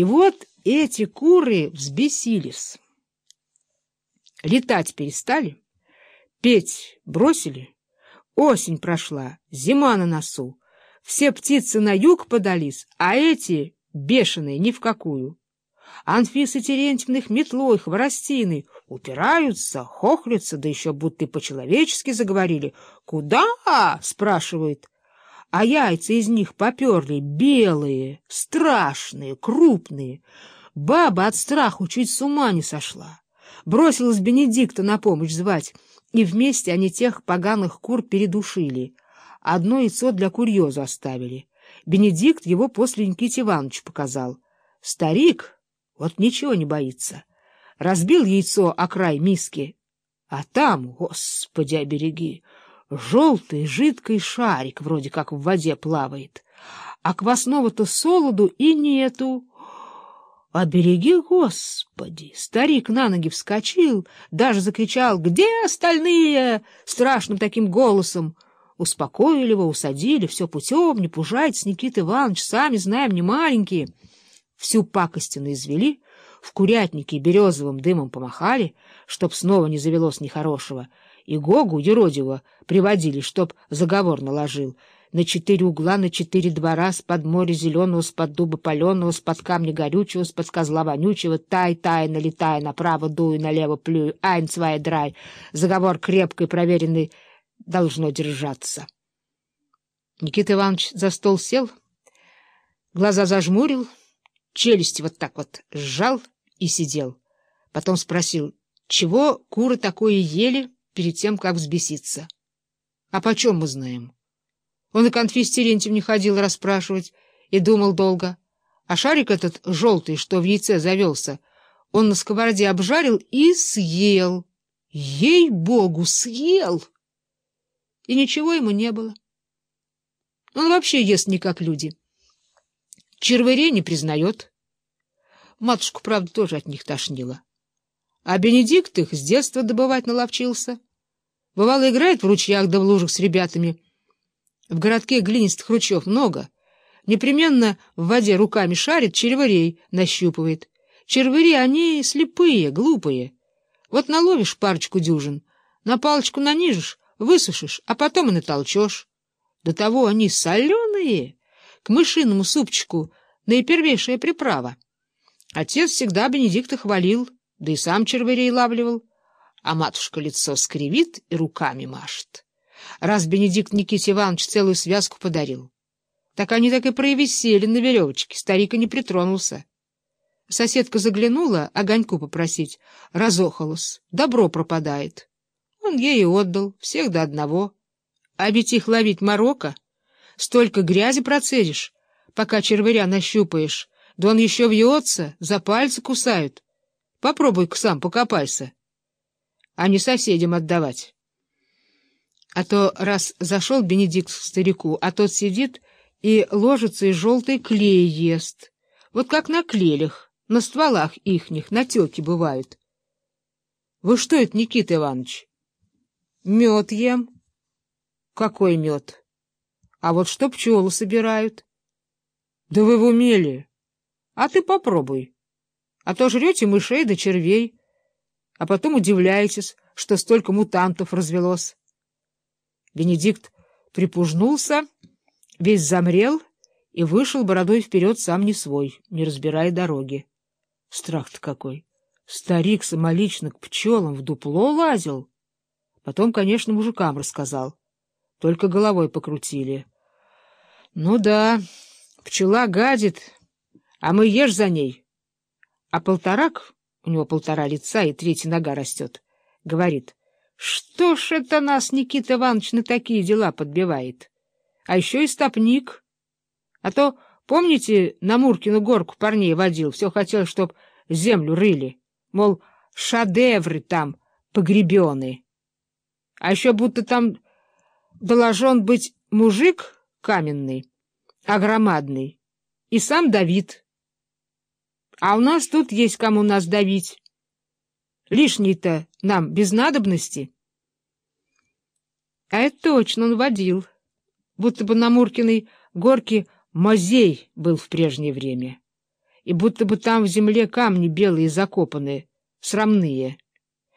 И вот эти куры взбесились. Летать перестали, петь бросили. Осень прошла, зима на носу. Все птицы на юг подались, а эти бешеные ни в какую. Анфиса Терентьевна их метлой, хворостиной упираются, хохлятся, да еще будто по-человечески заговорили. «Куда?» — спрашивает. А яйца из них поперли белые, страшные, крупные. Баба от страху чуть с ума не сошла. Бросилась Бенедикта на помощь звать, и вместе они тех поганых кур передушили. Одно яйцо для курьеза оставили. Бенедикт его после Никите Ивановича показал. Старик вот ничего не боится. Разбил яйцо о край миски, а там, господи, обереги, желтый жидкий шарик вроде как в воде плавает, а квасного-то солоду и нету. Обереги, господи! Старик на ноги вскочил, даже закричал «Где остальные?» страшным таким голосом. Успокоили его, усадили, все путем, не пужайтесь, Никита Иванович, сами знаем, не маленькие. Всю пакостину извели, в курятнике березовым дымом помахали, чтоб снова не завелось нехорошего, и Гогу Еродива приводили, чтоб заговор наложил — на четыре угла, на четыре двора, с-под моря зеленого, с-под дуба паленого, с-под камня горючего, с-под козла вонючего, тай-тай, налетая направо, дую, налево плюю, айн свая драй. Заговор крепкий, проверенный, должно держаться. Никита Иванович за стол сел, глаза зажмурил, челюсть вот так вот сжал и сидел. Потом спросил, чего куры такое ели перед тем, как взбеситься? А почем мы знаем? Он и конфис не ходил расспрашивать и думал долго. А шарик этот желтый, что в яйце завелся, он на сковороде обжарил и съел. Ей-богу, съел! И ничего ему не было. Он вообще ест не как люди. Червырей не признает. Матушку, правда, тоже от них тошнило. А Бенедикт их с детства добывать наловчился. Бывало, играет в ручьях да в лужах с ребятами — в городке глинистых ручьев много. Непременно в воде руками шарит, червырей нащупывает. Червыри, они слепые, глупые. Вот наловишь парочку дюжин, на палочку нанижешь, высушишь, а потом и натолчешь. До того они соленые, к мышиному супчику наипервейшая приправа. Отец всегда Бенедикта хвалил, да и сам червырей лавливал, а матушка лицо скривит и руками машет раз Бенедикт Никите Иванович целую связку подарил. Так они так и провисели на веревочке, старик и не притронулся. Соседка заглянула огоньку попросить, разохалась, добро пропадает. Он ей и отдал, всех до одного. А ведь их ловить морока. Столько грязи процедишь, пока червыря нащупаешь, да он еще вьется, за пальцы кусают. Попробуй-ка сам покопайся, а не соседям отдавать. А то раз зашел Бенедикт к старику, а тот сидит и ложится и желтый клей ест. Вот как на клелях, на стволах ихних, натеки бывают. — Вы что это, Никита Иванович? — Мед ем. — Какой мед? — А вот что пчелы собирают. — Да вы в умели. А ты попробуй. А то жрете мышей да червей, а потом удивляетесь, что столько мутантов развелось. Бенедикт припужнулся, весь замрел и вышел бородой вперед сам не свой, не разбирая дороги. Страх-то какой! Старик самолично к пчелам в дупло лазил. Потом, конечно, мужикам рассказал. Только головой покрутили. Ну да, пчела гадит, а мы ешь за ней. А полторак, у него полтора лица и третья нога растет, говорит — что ж это нас Никита Иванович на такие дела подбивает? А еще и стопник. А то, помните, на Муркину горку парней водил, все хотел, чтоб землю рыли. Мол, шедевры там погребены. А еще будто там должен быть мужик каменный, огромадный, и сам Давид. А у нас тут есть кому нас давить. Лишний-то нам без надобности. А это точно он водил, будто бы на Муркиной горке музей был в прежнее время. и будто бы там в земле камни белые закопаны, срамные.